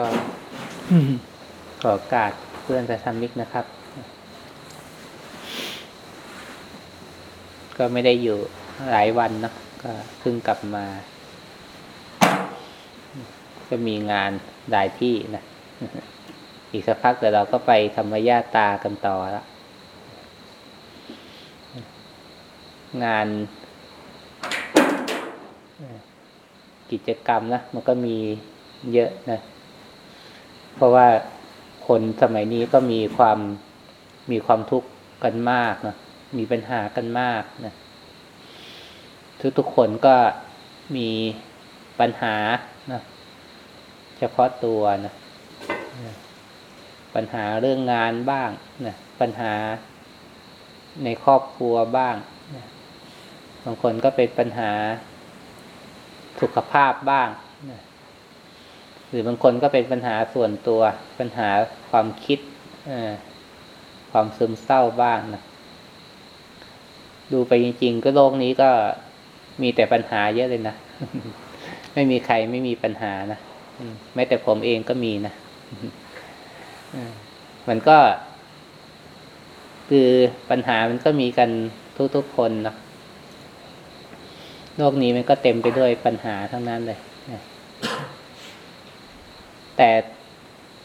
ก็ขอโอกาสเพื่อนสาธมิกนะครับ ก็ไม่ได้อยู่หลายวันเนอะก็เพิ่งกลับมา ก็มีงานหลายที่นะอีกสักพักเดี๋ยวเราก็ไปธรรมญาตากันต่อแล้วงานกิจกรรมนะ มันก็มีเยอะนะ เพราะว่าคนสมัยนี้ก็มีความมีความทุกข์กันมากนะมีปัญหากันมากนะทุกๆคนก็มีปัญหานะเฉพาะตัวนะปัญหาเรื่องงานบ้างนะปัญหาในครอบครัวบ้างนะบางคนก็เป็นปัญหาสุขภาพบ้างนะ หรือบางคนก็เป็นปัญหาส่วนตัว ปัญหาความคิดความซึมเศร้าบ้างนะดูไปจริง ๆ ก็โลกนี้ก็มีแต่ปัญหาเยอะเลยนะ ไม่มีใครไม่มีปัญหานะแม้แต่ผมเองก็มีนะมันก็ คือปัญหามันก็มีกันทุกๆคนนะโลกนี้มันก็เต็มไปด้วยปัญหาทั้งนั้นเลย แต่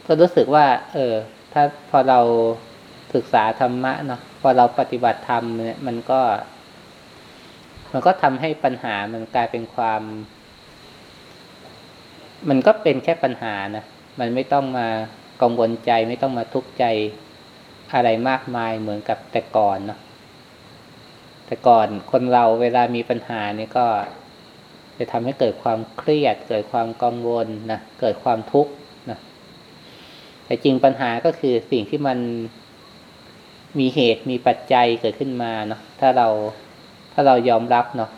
ก็รู้สึกว่า เออ ถ้าพอเราศึกษาธรรมะเนาะพอเราปฏิบัติธรรมเนี่ยมันก็ มันก็ทำให้ปัญหามันกลายเป็นความ มันก็เป็นแค่ปัญหานะมันไม่ต้องมากังวลใจไม่ต้องมาทุกข์ใจอะไรมากมายเหมือนกับแต่ก่อนเนาะแต่ก่อนคนเราเวลามีปัญหาเนี่ยก็ จะทำให้เกิดความเครียด เกิดความกังวลนะเกิดความทุกข์ แต่จริงปัญหาก็คือสิ่งที่มันมีเหตุมีปัจจัยเกิดขึ้นมาเนาะถ้าเราถ้าเรายอมรับเนาะ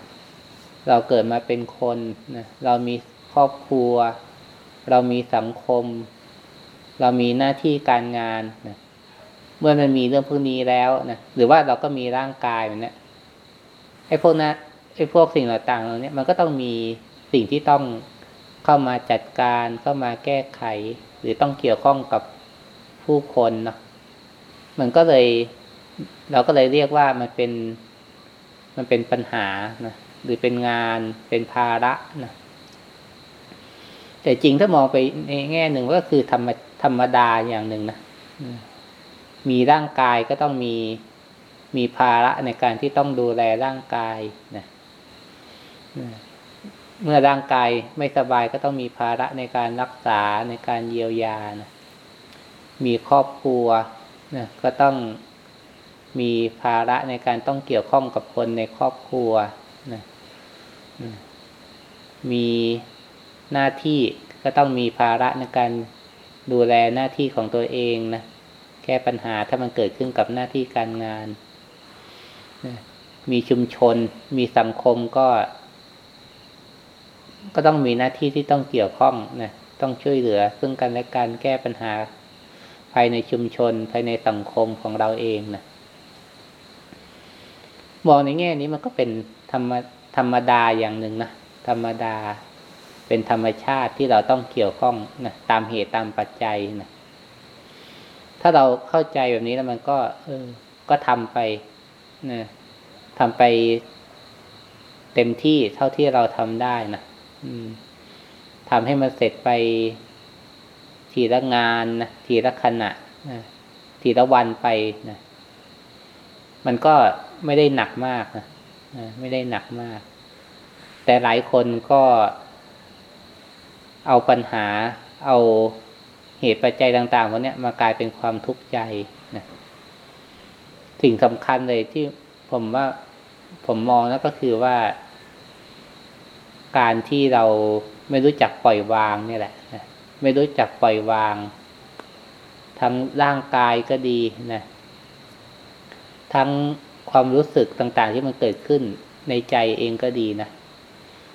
เราเกิดมาเป็นคนนะเรามีครอบครัว เรามีสังคม เรามีหน้าที่การงานนะเมื่อมันมีเรื่องพวกนี้แล้วนะหรือว่าเราก็มีร่างกายมันเนี่ยไอ้พวกนั้นไอ้พวกสิ่งต่างๆเหล่านี้มันก็ต้องมีสิ่งที่ต้องเข้ามาจัดการเข้ามาแก้ไข หรือต้องเกี่ยวข้องกับผู้คนเนาะมันก็เลย เราก็เลยเรียกว่ามันเป็น มันเป็นปัญหานะหรือเป็นงานเป็นภาระนะแต่จริงถ้ามองไปในแง่หนึ่งก็คือธรรมธรรมดาอย่างหนึ่งนะมีร่างกายก็ต้องมีมีภาระในการที่ต้องดูแลร่างกายนะ เมื่อร่างกายไม่สบายก็ต้องมีภาระในการรักษาในการเยียวยานะมีครอบครัวนะก็ต้องมีภาระในการต้องเกี่ยวข้องกับคนในครอบครัวนะมีหน้าที่ก็ต้องมีภาระในการดูแลหน้าที่ของตัวเองนะแก้ปัญหาถ้ามันเกิดขึ้นกับหน้าที่การงานมีชุมชน มีสังคมก็ ก็ต้องมีหน้าที่ที่ต้องเกี่ยวข้องนะต้องช่วยเหลือ ซึ่งกันและการแก้ปัญหา ภายในชุมชน ภายในสังคมของเราเองนะมองในแง่นี้มันก็เป็นธรรมธรรมดาอย่างหนึ่งนะธรรมดา เป็นธรรมชาติที่เราต้องเกี่ยวข้องนะตามเหตุตามปัจจัยนะถ้าเราเข้าใจแบบนี้แล้วมันก็ เออ ก็ทำไปนะทำไปเต็มที่เท่าที่เราทำได้นะ ทำให้มันเสร็จไปทีละงานนะทีละขณะนะทีละวันไปนะมันก็ไม่ได้หนักมากนะไม่ได้หนักมาก แต่หลายคนก็เอาปัญหา เอาเหตุปัจจัยต่างๆพวกนี้มากลายเป็นความทุกข์ใจนะสิ่งสำคัญเลยที่ผมว่าผมมองแล้วก็คือว่า การที่เราไม่รู้จักปล่อยวางนี่แหละนะไม่รู้จักปล่อยวาง ทั้งร่างกายก็ดีนะทั้งความรู้สึกต่างๆ ที่มันเกิดขึ้นในใจเองก็ดีนะ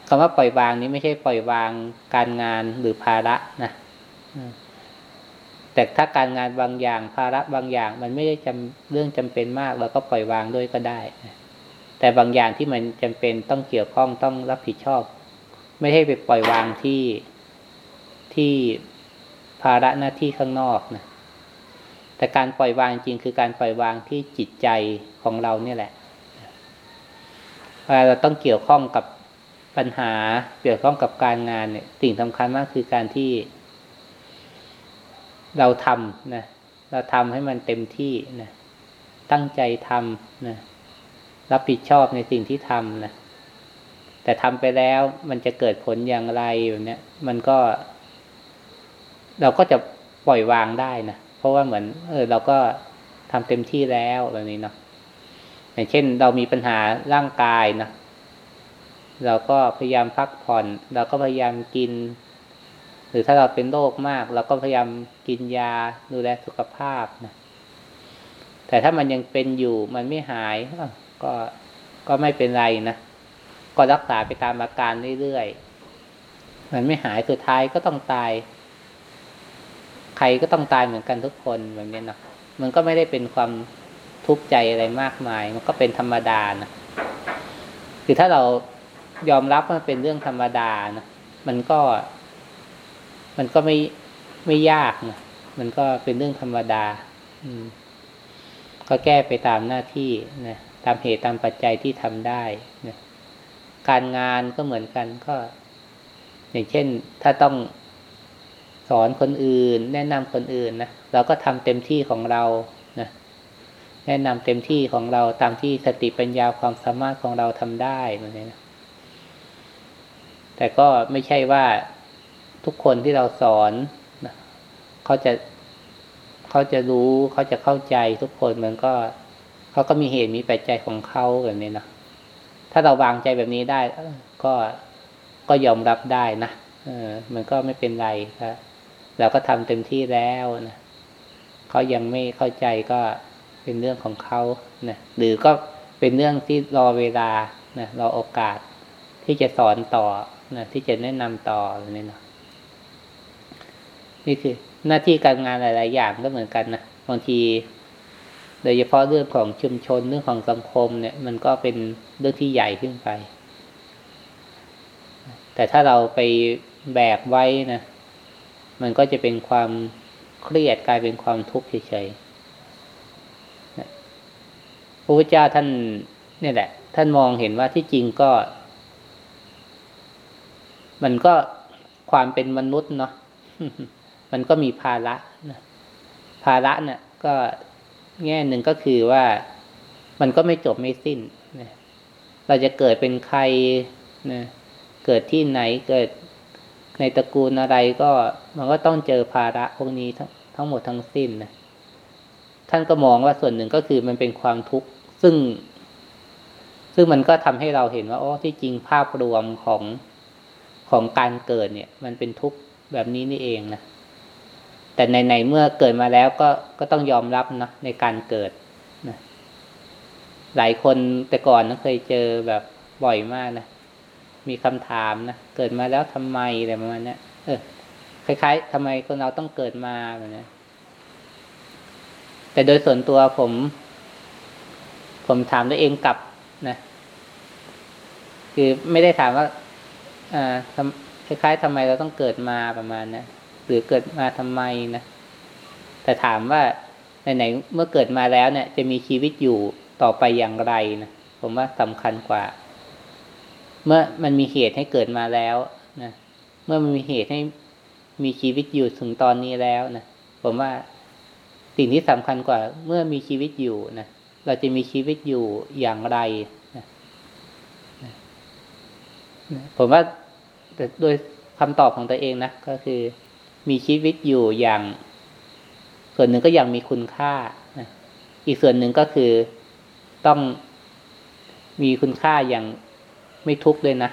คำว่าปล่อยวางนี้ไม่ใช่ปล่อยวางการงานหรือภาระนะแต่ถ้าการงานบางอย่าง ภาระบางอย่าง มันไม่ได้จำเรื่องจำเป็นมากเราก็ปล่อยวางด้วยก็ได้ แต่บางอย่างที่มันจำเป็นต้องเกี่ยวข้องต้องรับผิดชอบ ไม่ให้ไปปล่อยวางที่ที่ภาระหน้าที่ข้างนอกนะแต่การปล่อยวางจริงคือการปล่อยวางที่จิตใจของเราเนี่ยแหละเวลาเราต้องเกี่ยวข้องกับปัญหาเกี่ยวข้องกับการงานเนี่ย สิ่งสำคัญมากคือการที่ เราทำนะเราทำให้มันเต็มที่นะตั้งใจทำนะรับผิดชอบในสิ่งที่ทำนะ แต่ทำไปแล้วมันจะเกิดผลอย่างไรแบบนี้มันก็ เราก็จะปล่อยวางได้นะเพราะว่าเหมือน เออ เราก็ทำเต็มที่แล้วแบบนี้เนาะอย่างเช่น เรามีปัญหาร่างกายนะเราก็พยายามพักผ่อน เราก็พยายามกิน หรือถ้าเราเป็นโรคมาก เราก็พยายามกินยาดูแลสุขภาพนะแต่ถ้ามันยังเป็นอยู่มันไม่หายก็ก็ไม่เป็นไรนะ ก็รักษาไปตามอาการเรื่อยๆ มันไม่หายสุดท้ายก็ต้องตาย ใครก็ต้องตายเหมือนกันทุกคนแบบนี้นะมันก็ไม่ได้เป็นความทุกข์ใจอะไรมากมาย มันก็เป็นธรรมดานะคือถ้าเรายอมรับมันเป็นเรื่องธรรมดานะมันก็ มันก็ไม่ไม่ยากนะมันก็เป็นเรื่องธรรมดา อืม ก็แก้ไปตามหน้าที่นะตามเหตุตามปัจจัยที่ทำได้นะ การงานก็เหมือนกันก็ อย่างเช่น ถ้าต้องสอนคนอื่น แนะนำคนอื่นนะเราก็ทำเต็มที่ของเรานะแนะนำเต็มที่ของเราตามที่สติปัญญาความสามารถของเราทำได้เหมือนนี้นะแต่ก็ไม่ใช่ว่าทุกคนที่เราสอนนะเขาจะเขาจะรู้เขาจะเข้าใจทุกคนมันก็เขาก็มีเหตุมีปัจจัยของเขาแบบนี้นะ ถ้าเราวางใจแบบนี้ได้ก็ก็ยอมรับได้นะเออ มันก็ไม่เป็นไรครับเราก็ทำเต็มที่แล้วนะเขายังไม่เข้าใจก็เป็นเรื่องของเขานะหรือก็เป็นเรื่องที่รอเวลานะรอโอกาสที่จะสอนต่อนะที่จะแนะนำต่ออะไรนี่นะนี่คือหน้าที่การงานหลาย ๆ อย่างก็เหมือนกันนะบางที โดยเฉพาะเรื่องของชุมชนเรื่องของสังคมเนี่ย มันก็เป็นเรื่องที่ใหญ่ขึ้นไป แต่ถ้าเราไปแบกไว้นะ มันก็จะเป็นความเครียดกลายเป็นความทุกข์เฉยๆพระพุทธเจ้าท่านเนี่ยแหละ ท่านมองเห็นว่าที่จริงก็ มันก็ความเป็นมนุษย์เนาะมันก็มีภาระนะภาระเนี่ยก็ แง่หนึ่งก็คือว่ามันก็ไม่จบไม่สิ้นนะเราจะเกิดเป็นใครนะเกิดที่ไหนเกิดในตระกูลอะไรก็มันก็ต้องเจอภาระพวกนี้ทั้งหมดทั้งสิ้นนะท่านก็มองว่าส่วนหนึ่งก็คือมันเป็นความทุกข์ซึ่ง ซึ่งมันก็ทำให้เราเห็นว่าอ๋อที่จริงภาพรวมของของการเกิดเนี่ย มันเป็นทุกข์แบบนี้นี่เองนะ แต่ในๆเมื่อเกิดมาแล้วก็ก็ต้องยอมรับนะในการเกิดนะหลายคนแต่ก่อนนะเคยเจอแบบบ่อยมากนะมีคำถามนะเกิดมาแล้วทำไมอะไรประมาณนี้เออคล้ายๆทำไมคนเราต้องเกิดมาแบบนี้แต่โดยส่วนตัวผม ผมถามตัวเองกลับนะคือไม่ได้ถามว่าอ่าคล้ายๆทำไมเราต้องเกิดมาประมาณนะห รือเกิดมาทำไมนะแต่ถามว่าไหนๆเมื่อเกิดมาแล้วเนี่ย จะมีชีวิตอยู่ต่อไปอย่างไรนะผมว่าสำคัญกว่า เมื่อมันมีเหตุให้เกิดมาแล้วนะเมื่อมันมีเหตุให้มีชีวิตอยู่ถึงตอนนี้แล้วนะผมว่าสิ่งที่สำคัญกว่า เมื่อมีชีวิตอยู่นะเราจะมีชีวิตอยู่อย่างไรนะผมว่าโดยคำตอบของตัวเองนะก็คือ มีชีวิตอยู่อย่าง ส่วนหนึ่งก็ยังมีคุณค่านะอีกส่วนหนึ่งก็คือต้องมีคุณค่าอย่างไม่ทุกข์ด้วยนะ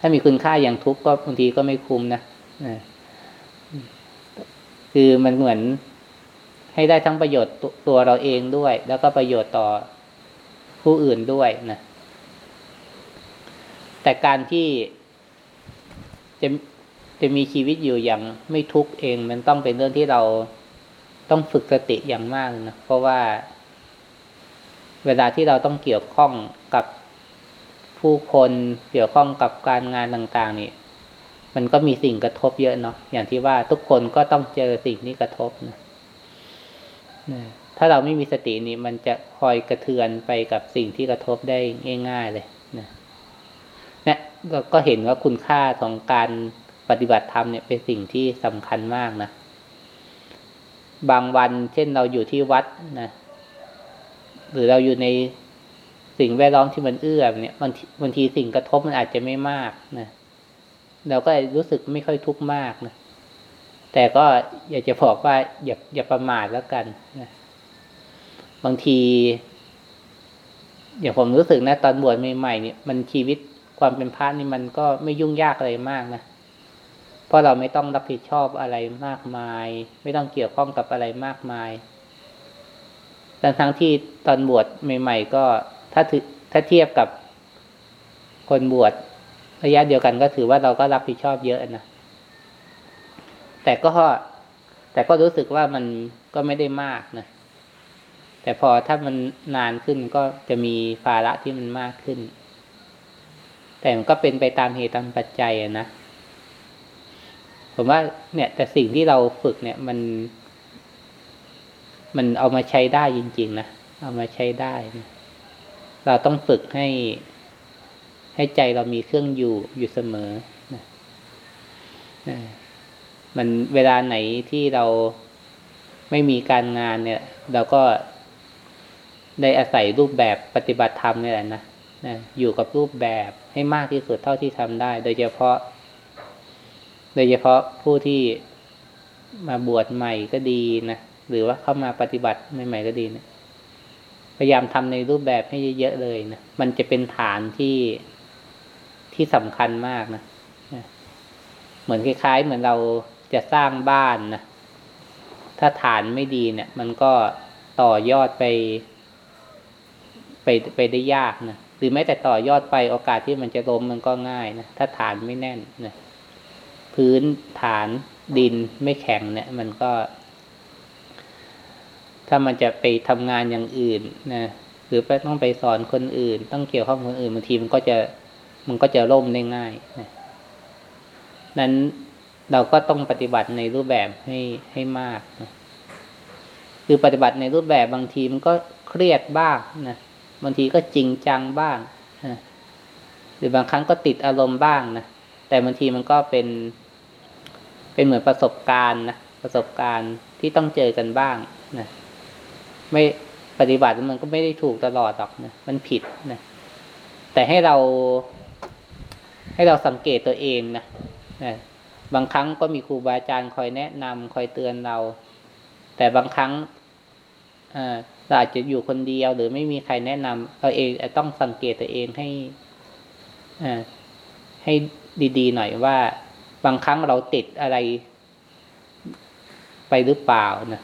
ถ้ามีคุณค่าอย่างทุกข์ก็บางทีก็ไม่คุ้มนะคือมันเหมือนให้ได้ทั้งประโยชน์ตัวเราเองด้วย แล้วก็ประโยชน์ต่อผู้อื่นด้วยนะ แต่การที่จะ จะมีชีวิตอยู่อย่างไม่ทุกข์เอง มันต้องเป็นเรื่องที่เราต้องฝึกสติอย่างมากนะเพราะว่า เวลาที่เราต้องเกี่ยวข้องกับผู้คนเกี่ยวข้องกับการงานต่าง ๆ นี่ มันก็มีสิ่งกระทบเยอะเนาะอย่างที่ว่าทุกคนก็ต้องเจอสิ่งนี้กระทบนะถ้าเราไม่มีสตินี่มันจะคอยกระเทือนไปกับสิ่งที่กระทบได้ง่าย ๆ เลยนะเนี่ยก็เห็นว่าคุณค่าของการ ปฏิบัติธรรมเนี่ยเป็นสิ่งที่สำคัญมากนะ บางวันเช่นเราอยู่ที่วัดนะ หรือเราอยู่ในสิ่งแวดล้อมที่มันเอื้อเนี่ยบางทีบางทีสิ่งกระทบมันอาจจะไม่มากนะเราก็รู้สึกไม่ค่อยทุกข์มากนะแต่ก็อยากจะบอกว่าอย่าอย่าประมาทแล้วกันนะบางทีอย่างผมรู้สึกนะตอนบวชใหม่ๆเนี่ยมันชีวิตความเป็นพระนี่มันก็ไม่ยุ่งยากอะไรมากนะ ราะเราไม่ต้องรับผิดชอบอะไรมากมาย ไม่ต้องเกี่ยวข้องกับอะไรมากมายแต่ทั้งที่ตอนบวชใหม่ๆก็ถ้าถ้าเทียบกับคนบวชระยะเดียวกันก็ถือว่าเราก็รับผิดชอบเยอะนะแต่ก็แต่ก็รู้สึกว่ามันก็ไม่ได้มากนะแต่พอถ้ามันนานขึ้นก็จะมีภาระที่มันมากขึ้น แต่มันก็เป็นไปตามเหตุตามปัจจัยนะ ผมว่าเนี่ย แต่สิ่งที่เราฝึกเนี่ยมัน มันเอามาใช้ได้จริง ๆ นะ เอามาใช้ได้นะเราต้องฝึกให้ ให้ใจเรามีเครื่องอยู่อยู่เสมอนะนะมันเวลาไหนที่เราไม่มีการงานเนี่ย เราก็ได้อาศัยรูปแบบปฏิบัติธรรมนี่แหละนะนะอยู่กับรูปแบบให้มากที่สุดเท่าที่ทำได้ โดยเฉพาะ โดยเฉพาะผู้ที่มาบวชใหม่ก็ดีนะหรือว่าเข้ามาปฏิบัติใหม่ ๆ ก็ดีนะพยายามทำในรูปแบบให้เยอะๆเลยนะมันจะเป็นฐานที่ที่สำคัญมากนะเหมือนคล้าย ๆ เหมือนเราจะสร้างบ้านนะถ้าฐานไม่ดีเนี่ย มันก็ต่อยอดไป ไปไปได้ยากนะหรือแม้แต่ต่อยอดไปโอกาสที่มันจะล้มมันก็ง่ายนะถ้าฐานไม่แน่นนะ พื้นฐานดินไม่แข็งเนี่ย มันก็ ถ้ามันจะไปทำงานอย่างอื่นนะหรือไปต้องไปสอนคนอื่น ต้องเกี่ยวข้องคนอื่นบางทีมันก็จะมันก็จะล่มได้ง่ายนะนั้นเราก็ต้องปฏิบัติในรูปแบบให้ให้มากนะคือปฏิบัติในรูปแบบบางทีมันก็เครียดบ้างนะบางทีก็จริงจังบ้างนะหรือบางครั้งก็ติดอารมณ์บ้างนะแต่บางทีมันก็เป็น เป็นเหมือนประสบการณ์นะประสบการณ์ที่ต้องเจอกันบ้างนะไม่ปฏิบัติมันก็ไม่ได้ถูกตลอดหรอกนะมันผิดนะแต่ให้เราให้เราสังเกตตัวเองนะนะบางครั้งก็มีครูบาอาจารย์คอยแนะนำคอยเตือนเรา แต่บางครั้งเราอาจจะอยู่คนเดียวหรือไม่มีใครแนะนำเราเองต้องสังเกตตัวเองให้ให้ดีๆหน่อยว่า บางครั้งเราติดอะไร ไปหรือเปล่านะ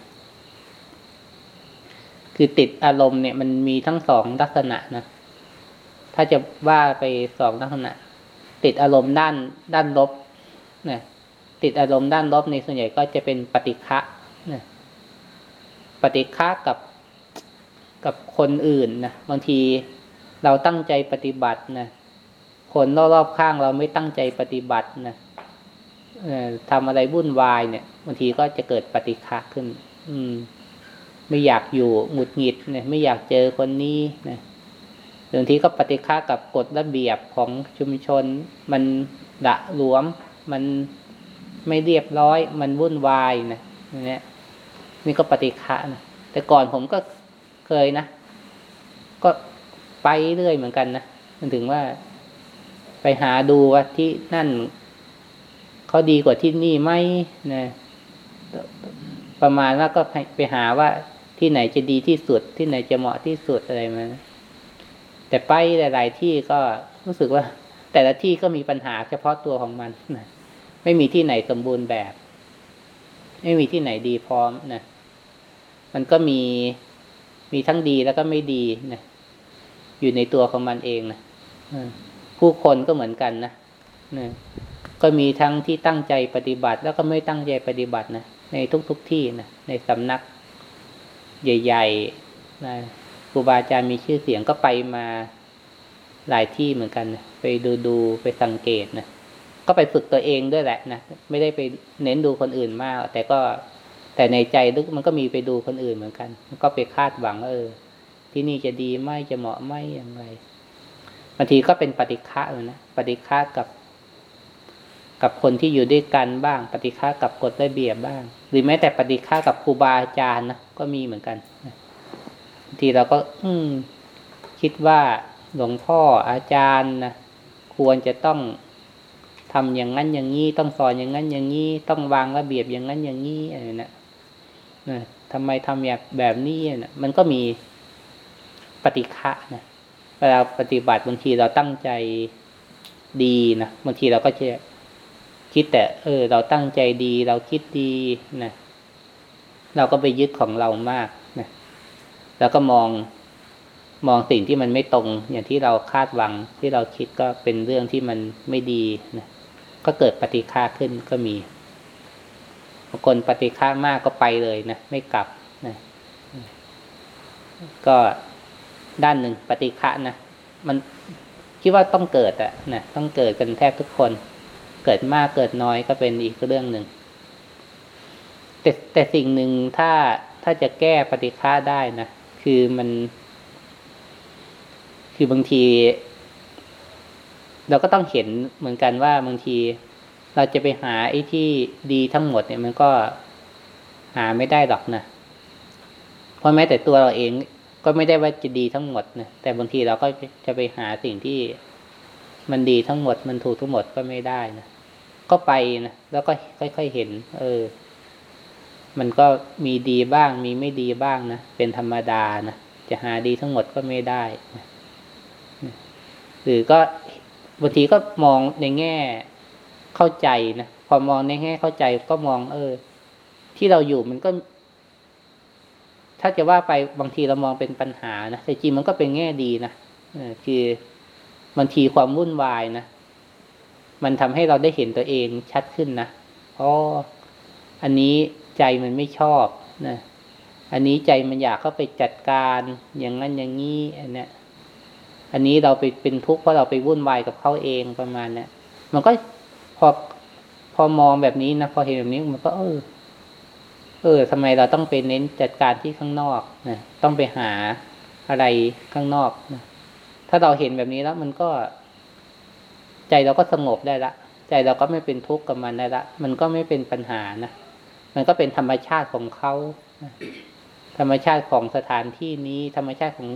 คือติดอารมณ์เนี่ยมันมีทั้งสองลักษณะนะถ้าจะว่าไปสองลักษณะ ติดอารมณ์ด้านด้านลบนะติดอารมณ์ด้านลบในส่วนใหญ่ก็จะเป็นปฏิฆะนะปฏิฆะกับกับคนอื่นนะบางทีเราตั้งใจปฏิบัตินะคนรอบๆข้างเราไม่ตั้งใจปฏิบัตินะ ทำอะไรวุ่นวายเนี่ยบางทีก็จะเกิดปฏิฆะขึ้น อืม ไม่อยากอยู่หงุดหงิดเนี่ย ไม่อยากเจอคนนี้นะบางทีก็ปฏิฆากับกฎระเบียบของชุมชน มันดะหลวม มันไม่เรียบร้อย มันวุ่นวายนะเนี่ยนี่ก็ปฏิฆะนะแต่ก่อนผมก็เคยนะ ก็ไปเรื่อยเหมือนกันนะมันถึงว่า ไปหาดูว่าที่นั่น เขาดีกว่าที่นี่ไหมนะประมาณว่าก็ไปหาว่าที่ไหนจะดีที่สุด ที่ไหนจะเหมาะที่สุดอะไรมาแต่ไปหลายๆที่ก็รู้สึกว่า แต่ละที่ก็มีปัญหาเฉพาะตัวของมันนะไม่มีที่ไหนสมบูรณ์แบบ ไม่มีที่ไหนดีพร้อมนะมันก็มีมีทั้งดีแล้วก็ไม่ดีนะอยู่ในตัวของมันเองนะผู้คนก็เหมือนกันนะนะ ก็มีทั้งที่ตั้งใจปฏิบัติ แล้วก็ไม่ตั้งใจปฏิบัตินะในทุกๆทที่นะในสำนัก ใหญ่ๆนะครูบาอาจารย์มีชื่อเสียงก็ไปมาหลายที่เหมือนกันนะไปดูดูไปสังเกตนะก็ไปฝึกตัวเองด้วยแหละนะไม่ได้ไปเน้นดูคนอื่นมาก แต่ก็แต่ในใจลึกมันก็มีไปดูคนอื่นเหมือนกันก็ไปคาดหวังเออ ที่นี่จะดีไหมจะเหมาะไหมอย่างไรบางทีก็เป็นปฏิฆะเลยนะปฏิฆะกับ กับคนที่อยู่ด้วยกันบ้าง ปฏิฆะกับกฎระเบียบบ้าง หรือแม้แต่ปฏิฆะกับครูบาอาจารย์นะก็มีเหมือนกันบางทีเราก็ อืม คิดว่าหลวงพ่ออาจารย์นะควรจะต้องทำอย่างนั้นอย่างนี้ต้องสอนอย่างนั้นอย่างนี้ต้องวางระเบียบอย่างนั้นอย่างนี้อะไรนะนะทำไมทำแบบแบบนี้นะมันก็มีปฏิฆะนะเวลาปฏิบัติบางทีเราตั้งใจดีนะบางทีเราก็จะ คิดแต่ เออ เราตั้งใจดีเราคิดดีนะเราก็ไปยึดของเรามากนะแล้วก็มองมองสิ่งที่มันไม่ตรง อย่างที่เราคาดหวังที่เราคิดก็เป็นเรื่องที่มันไม่ดีนะก็เกิดปฏิฆาขึ้นก็มีบางคนปฏิฆามากก็ไปเลยนะไม่กลับนะก็ด้านหนึ่งปฏิฆะนะมันคิดว่าต้องเกิดอะนะต้องเกิดกันแทบทุกคน เกิดมากเกิดน้อยก็เป็นอีกเรื่องหนึ่ง แต่แต่สิ่งหนึ่งถ้าถ้าจะแก้ปฏิฆาได้นะคือมัน คือบางที เราก็ต้องเห็นเหมือนกันว่าบางที เราจะไปหาไอ้ที่ดีทั้งหมดเนี่ยมันก็หาไม่ได้หรอกนะเพราะแม้แต่ตัวเราเองก็ไม่ได้ว่าจะดีทั้งหมดนะแต่บางทีเราก็จะไปหาสิ่งที่มันดีทั้งหมดมันถูกทั้งหมดก็ไม่ได้นะ ก็ไปนะแล้วก็ค่อยๆเห็น เออ มันก็มีดีบ้าง มีไม่ดีบ้างนะเป็นธรรมดานะจะหาดีทั้งหมดก็ไม่ได้นะหรือก็บางทีก็มองในแง่เข้าใจนะพอมองในแง่เข้าใจก็มอง เออ ที่เราอยู่มันก็ ถ้าจะว่าไปบางทีเรามองเป็นปัญหานะแต่จริงมันก็เป็นแง่ดีนะคือบางทีความวุ่นวายนะ มันทำให้เราได้เห็นตัวเองชัดขึ้นนะเพราะอันนี้ใจมันไม่ชอบนะ อันนี้ใจมันอยากเข้าไปจัดการอย่างนั้นอย่างนี้อันเนี้ย อันนี้เราไปเป็นทุกข์เพราะเราไปวุ่นวายกับเขาเองประมาณเนี้ยมันก็พอพอมองแบบนี้นะพอเห็นแบบนี้มันก็เออ เออทำไมเราต้องไปเน้นจัดการที่ข้างนอกนะต้องไปหาอะไรข้างนอกนะถ้าเราเห็นแบบนี้แล้วมันก็ ใจเราก็สงบได้ละ ใจเราก็ไม่เป็นทุกข์กับมันได้ละ มันก็ไม่เป็นปัญหานะ มันก็เป็นธรรมชาติของเขาธรรมชาติของสถานที่นี้ ธรรมชาติของ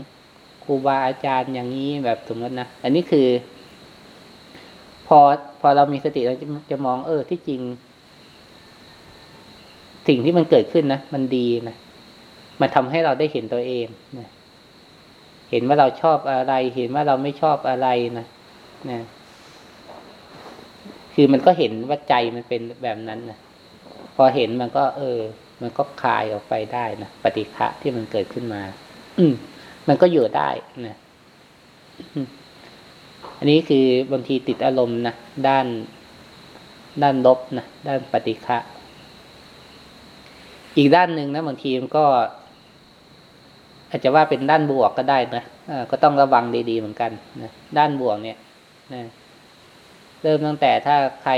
ครูบาอาจารย์อย่างนี้แบบสมมตินะ อันนี้คือ พอพอเรามีสติเราจะจะมองเออที่จริง สิ่งที่มันเกิดขึ้นนะมันดีนะมันทำให้เราได้เห็นตัวเองนะเห็นว่าเราชอบอะไร เห็นว่าเราไม่ชอบอะไรนะนะ คือมันก็เห็นว่าใจมันเป็นแบบนั้นนะพอเห็นมันก็ เออ มันก็คลายออกไปได้นะปฏิฆะที่มันเกิดขึ้นมา อืมันก็อยู่ได้นะอันนี้คือบางทีติดอารมณ์นะด้าน ด้านลบนะด้านปฏิฆะอีกด้านหนึ่งนะบางทีมันก็ อาจจะว่าเป็นด้านบวกก็ได้นะก็ต้องระวังดีๆเหมือนกันนะด้านบวกเนี่ยนะ เริ่มตั้งแต่ถ้าใคร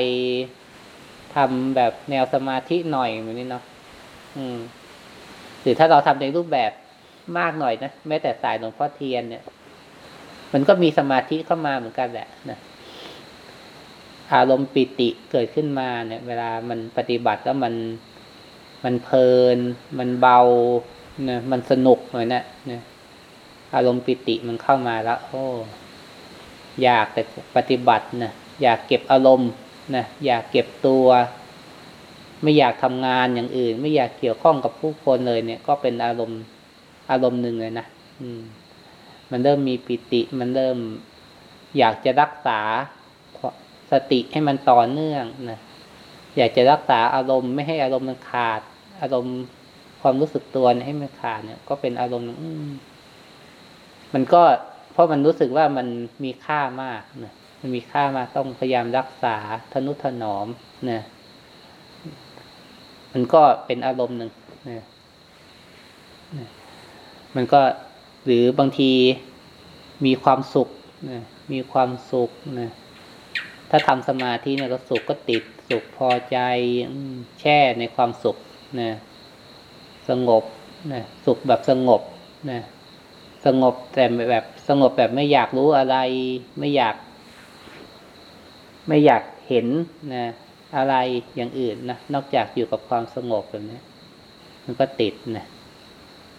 ทำแบบแนวสมาธิหน่อยแบบนี้เนาะอืม หรือถ้าเราทำในรูปแบบมากหน่อยนะแม้แต่สายหลวงพ่อเทียนเนี่ย มันก็มีสมาธิเข้ามาเหมือนกันแหละนะอารมณ์ปิติเกิดขึ้นมาเนี่ย เวลามันปฏิบัติแล้วมันมันเพลิน มันเบานะมันสนุกเหมือนนะนะอารมณ์ปิติมันเข้ามาแล้ว โอ้ อยากแต่ปฏิบัตินะ อยากเก็บอารมณ์นะอยากเก็บตัว ไม่อยากทำงานอย่างอื่น ไม่อยากเกี่ยวข้องกับผู้คนเลยเนี่ย ก็เป็นอารมณ์อารมณ์หนึ่งเลยนะอืม มันเริ่มมีปิติ มันเริ่มอยากจะรักษาสติให้มันต่อเนื่องนะอยากจะรักษาอารมณ์ไม่ให้อารมณ์มันขาด อารมณ์ความรู้สึกตัวให้มันขาดเนี่ย ก็เป็นอารมณ์มมันก็เพราะมันรู้สึกว่ามันมีค่ามากนะ มันมีค่ามาต้องพยายามรักษาทนุถนอมนะมันก็เป็นอารมณ์หนึ่งนะมันก็หรือบางทีมีความสุขนะมีความสุขนะถ้าทำสมาธิเนี่ยก็สุขก็ติด สุขพอใจแช่ในความสุขนะสงบนะสุขแบบสงบนะสงบแต่แบบสงบแบบไม่อยากรู้อะไร ไม่อยาก ไม่อยากเห็นนะอะไรอย่างอื่นนะนอกจากอยู่กับความสงบแบบนี้มันก็ติดนะ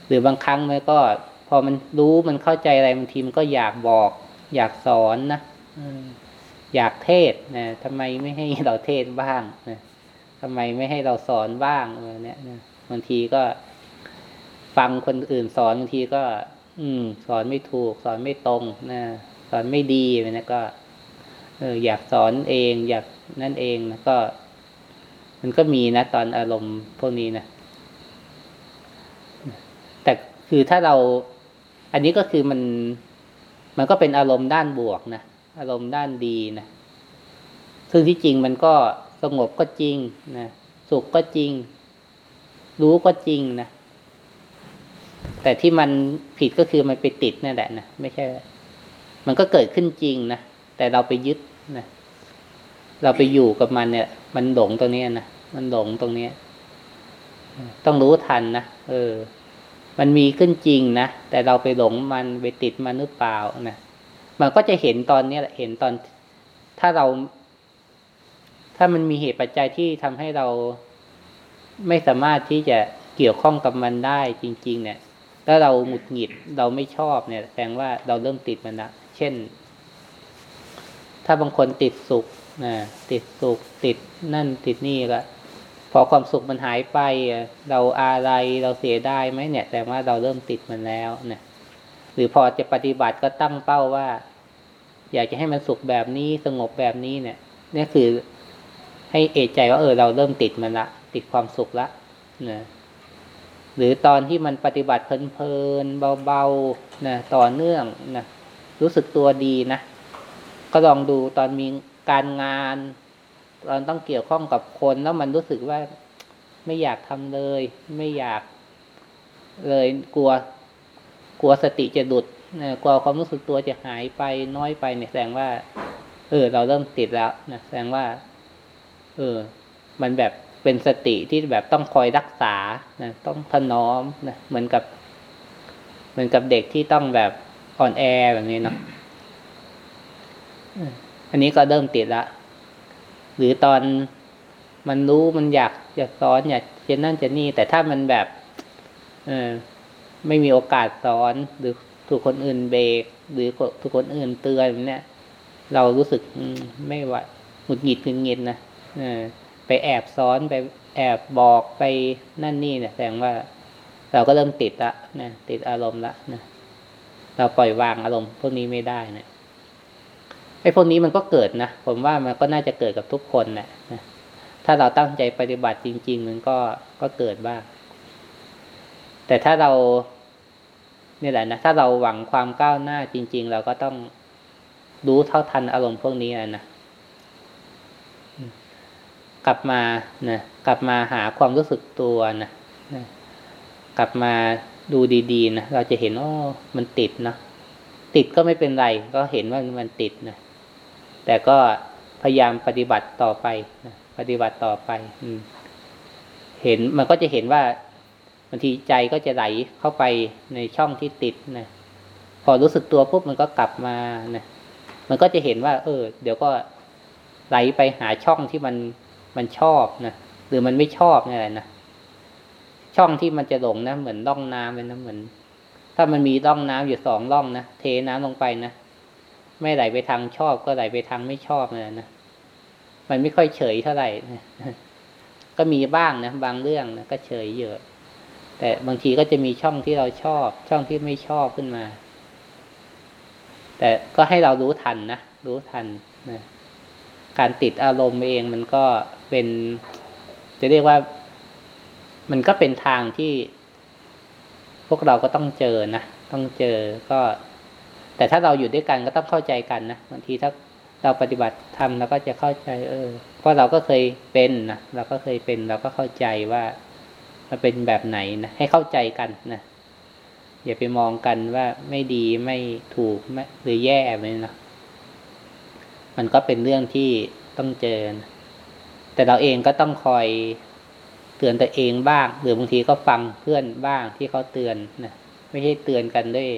หรือบางครั้งมันก็ พอมันรู้มันเข้าใจอะไรบางทีมันก็อยากบอก อยากสอนนะอยากเทศนะทำไมไม่ให้เราเทศบ้างนะทำไมไม่ให้เราสอนบ้างอะไรเนี้ยนะบางทีก็ฟังคนอื่นสอนบางทีก็ อืม สอนไม่ถูก สอนไม่ตรงนะสอนไม่ดีเนะก็ เอออยากสอนเอง อยากนั่นเองนะก็ มันก็มีนะตอนอารมณ์พวกนี้นะแต่คือถ้าเรา อันนี้ก็คือมัน มันก็เป็นอารมณ์ด้านบวกนะอารมณ์ด้านดีนะซึ่งที่จริงมันก็สงบก็จริงนะสุขก็จริง รู้ก็จริงนะแต่ที่มันผิดก็คือมันไปติดนั่นแหละนะไม่ใช่ มันก็เกิดขึ้นจริงนะ แต่เราไปยึดนะเราไปอยู่กับมันเนี่ย มันหลงตรงนี้นะมันหลงตรงนี้ต้องรู้ทันนะเออ มันมีขึ้นจริงนะแต่เราไปหลงมันไปติดมันหรือเปล่านะมันก็จะเห็นตอนนี้แหละเห็นตอน ถ้าเรา ถ้ามันมีเหตุปัจจัยที่ทำให้เราไม่สามารถที่จะเกี่ยวข้องกับมันได้จริง ๆ เนี่ยถ้าเราหงุดหงิดเราไม่ชอบเนี่ย แสดงว่าเราเริ่มติดมันละเช่น ถ้าบางคนติดสุขนะติดสุขติดนั่นติดนี่ก็พอความสุขมันหายไปเราอะไรเราเสียได้ไหมเนี่ย แต่ว่าเราเริ่มติดมันแล้วนะหรือพอจะปฏิบัติก็ตั้งเป้าว่า อยากจะให้มันสุขแบบนี้สงบแบบนี้เนี่ยนี่คือให้เอใจว่าเออ เราเริ่มติดมันละติดความสุขละนะหรือตอนที่มันปฏิบัติเพลินๆเบาๆนะต่อเนื่องนะรู้สึกตัวดีนะ ก็ลองดูตอนมีการงานตอนต้องเกี่ยวข้องกับคนแล้วมันรู้สึกว่าไม่อยากทำเลย ไม่อยาก เลยกลัว กลัวสติจะดุดนะกลัวความรู้สึกตัวจะหายไปน้อยไปเนี่ยแสดงว่า เออ เราเริ่มติดแล้วนะแสดงว่า เออ มันแบบเป็นสติที่แบบต้องคอยรักษานะต้องถนอมนะเหมือนกับ เหมือนกับเด็กที่ต้องแบบอ่อนแอแบบนี้เนาะ อันนี้ก็เริ่มติดละหรือตอนมันรู้มันอยากอยากสอนอยากจะนั่นจะนี่ แต่ถ้ามันแบบ เออไม่มีโอกาสสอนหรือถูกคนอื่นเบรกหรือถูกคนอื่นเตือนเนี่ย เรารู้สึกไม่ไหวหงุดหงิดหงุดหงิดนะเออ ไปแอบซ้อนไปแอบบอกไปนั่นนี่เนี่ยแสดงว่า เราก็เริ่มติดละนะติดอารมณ์ละนะเราปล่อยวางอารมณ์พวกนี้ไม่ได้นะ ไอ้พวกนี้มันก็เกิดนะผมว่ามันก็น่าจะเกิดกับทุกคนแหละนะถ้าเราตั้งใจปฏิบัติจริง ๆ มันก็ก็เกิดบ้าง แต่ถ้าเรานี่แหละนะถ้าเราหวังความก้าวหน้าจริง ๆ เราก็ต้องรู้เท่าทันอารมณ์พวกนี้นะกลับมานะกลับมาหาความรู้สึกตัวนะนะกลับมาดูดีๆนะเราจะเห็นว่ามันติดนะติดก็ไม่เป็นไร ก็เห็นว่ามันติดนะ แต่ก็พยายามปฏิบัติต่อไปนะปฏิบัติต่อไป อืม เห็นมันก็จะเห็นว่าบางทีใจก็จะไหลเข้าไปในช่องที่ติดนะพอรู้สึกตัวปุ๊บมันก็กลับมานะมันก็จะเห็นว่า เออ เดี๋ยวก็ไหลไปหาช่องที่มันมันชอบนะหรือมันไม่ชอบนี่แหละนะช่องที่มันจะหลงนะเหมือนร่องน้ำเลยนะเหมือน ถ้ามันมีร่องน้ำอยู่สองร่องนะเทน้ำลงไปนะ ไม่ไหลไปทางชอบก็ไหลไปทางไม่ชอบเลยนะมันไม่ค่อยเฉยเท่าไหร่นะก็มีบ้างนะบางเรื่องนะก็เฉยเยอะ แต่บางทีก็จะมีช่องที่เราชอบ ช่องที่ไม่ชอบขึ้นมา แต่ก็ให้เรารู้ทันนะรู้ทันนะการติดอารมณ์เองมันก็เป็น จะเรียกว่า มันก็เป็นทางที่ พวกเราก็ต้องเจอนะต้องเจอก็ แต่ถ้าเราอยู่ด้วยกันก็ต้องเข้าใจกันนะบางทีถ้าเราปฏิบัติทำเราก็จะเข้าใจ เออ เพราะเราก็เคยเป็นนะเราก็เคยเป็น เราก็เข้าใจว่ามันเป็นแบบไหนนะให้เข้าใจกันนะอย่าไปมองกันว่าไม่ดีไม่ถูกไม่หรือแย่ไปนะมันก็เป็นเรื่องที่ต้องเจอนะแต่เราเองก็ต้องคอยเตือนตัวเองบ้าง หรือบางทีก็ฟังเพื่อนบ้างที่เขาเตือนนะไม่ใช่เตือนกันด้วย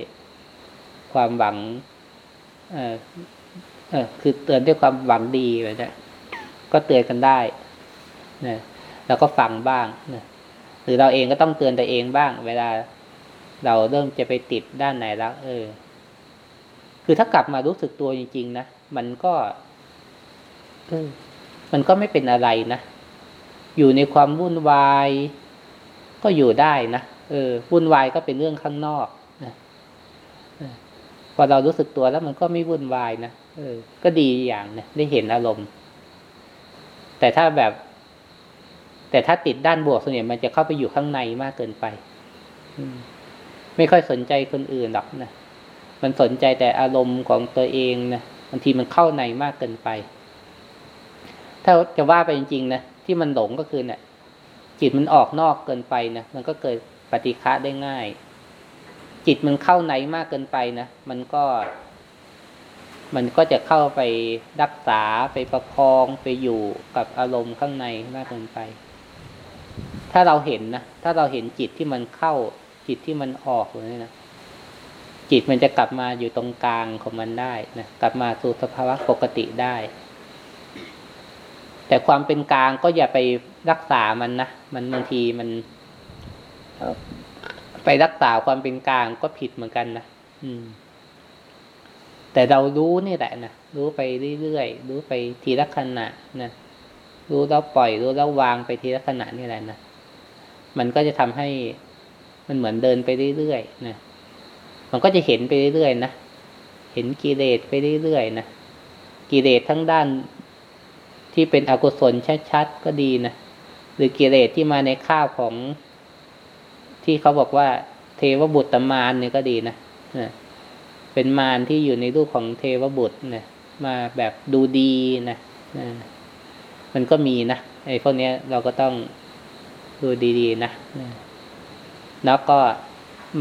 ความหวังเออเออคือเตือนด้วยความหวังดีแบบนี้ก็เตือนกันได้นะแล้วก็ฟังบ้างนะหรือเราเองก็ต้องเตือนตัวเองบ้าง เวลาเราเริ่มจะไปติดด้านไหนแล้ว เออ คือถ้ากลับมารู้สึกตัวจริง ๆ นะมันก็เออมันก็ไม่เป็นอะไรนะอยู่ในความวุ่นวาย ก็อยู่ได้นะเออวุ่นวายก็เป็นเรื่องข้างนอก พอเรารู้สึกตัวแล้วมันก็ไม่วุ่นวายนะเออ ก็ดีอย่างนะได้เห็นอารมณ์ แต่ถ้าแบบ แต่ถ้าติดด้านบวกส่วนใหญ่มันจะเข้าไปอยู่ข้างในมากเกินไปไม่ค่อยสนใจคนอื่นหรอกนะมันสนใจแต่อารมณ์ของตัวเองนะบางทีมันเข้าในมากเกินไป ถ้าจะว่าไปจริงๆนะที่มันหลงก็คือเนะี่ยจิตมันออกนอกเกินไปนะมันก็เกิดปฏิฆะได้ง่าย จิตมันเข้าในมากเกินไปนะมันก็ มันก็จะเข้าไปรักษาไปประคองไปอยู่กับอารมณ์ข้างในมากเกินไป ถ้าเราเห็นนะถ้าเราเห็นจิตที่มันเข้า จิตที่มันออกเลยนะจิตมันจะกลับมาอยู่ตรงกลางของมันได้นะกลับมาสู่สภาวะปกติได้ แต่ความเป็นกลางก็อย่าไปรักษามันนะมันบางทีมัน ไปรักษาความเป็นกลางก็ผิดเหมือนกันนะอืม แต่เรารู้นี่แหละนะรู้ไปเรื่อยๆรู้ไปทีละขณะนะรู้แล้วปล่อย รู้แล้ววางไปทีละขณะนี่แหละนะมันก็จะทำให้มันเหมือนเดินไปเรื่อยๆนะมันก็จะเห็นไปเรื่อยๆนะเห็นกิเลสไปเรื่อยๆนะกิเลสทั้งด้านที่เป็นอกุศลชัดๆก็ดีนะหรือกิเลสที่มาในข้าวของ ที่เขาบอกว่า เทวบุตรมานเนี่ยก็ดีนะเป็นมารที่อยู่ในรูปของเทวบุตรนะมาแบบดูดีนะมันก็มีนะไอ้พวกนี้เราก็ต้องดูดีๆนะแล้วก็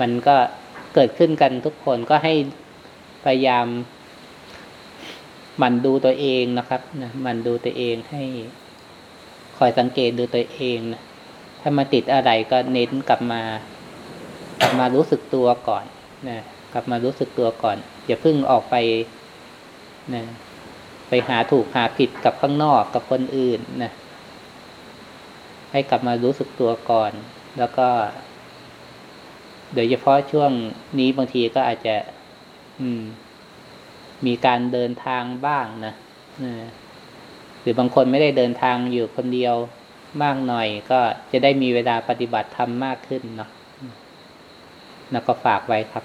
มันก็เกิดขึ้นกันทุกคนก็ให้พยายามมันดูตัวเองนะครับนะมันดูตัวเองให้คอยสังเกตดูตัวเองนะ ถ้ามาติดอะไรก็เน้นกลับมา กลับมารู้สึกตัวก่อนนะกลับมารู้สึกตัวก่อน อย่าเพิ่งออกไปนะไปหาถูกหาผิดกับข้างนอกกับคนอื่นนะให้กลับมารู้สึกตัวก่อน แล้วก็ โดยเฉพาะช่วงนี้บางทีก็อาจจะ อืม มีการเดินทางบ้างนะหรือบางคนไม่ได้เดินทางอยู่คนเดียว มากหน่อยก็จะได้มีเวลาปฏิบัติธรรมมากขึ้นเนาะแล้วก็ฝากไว้ครับ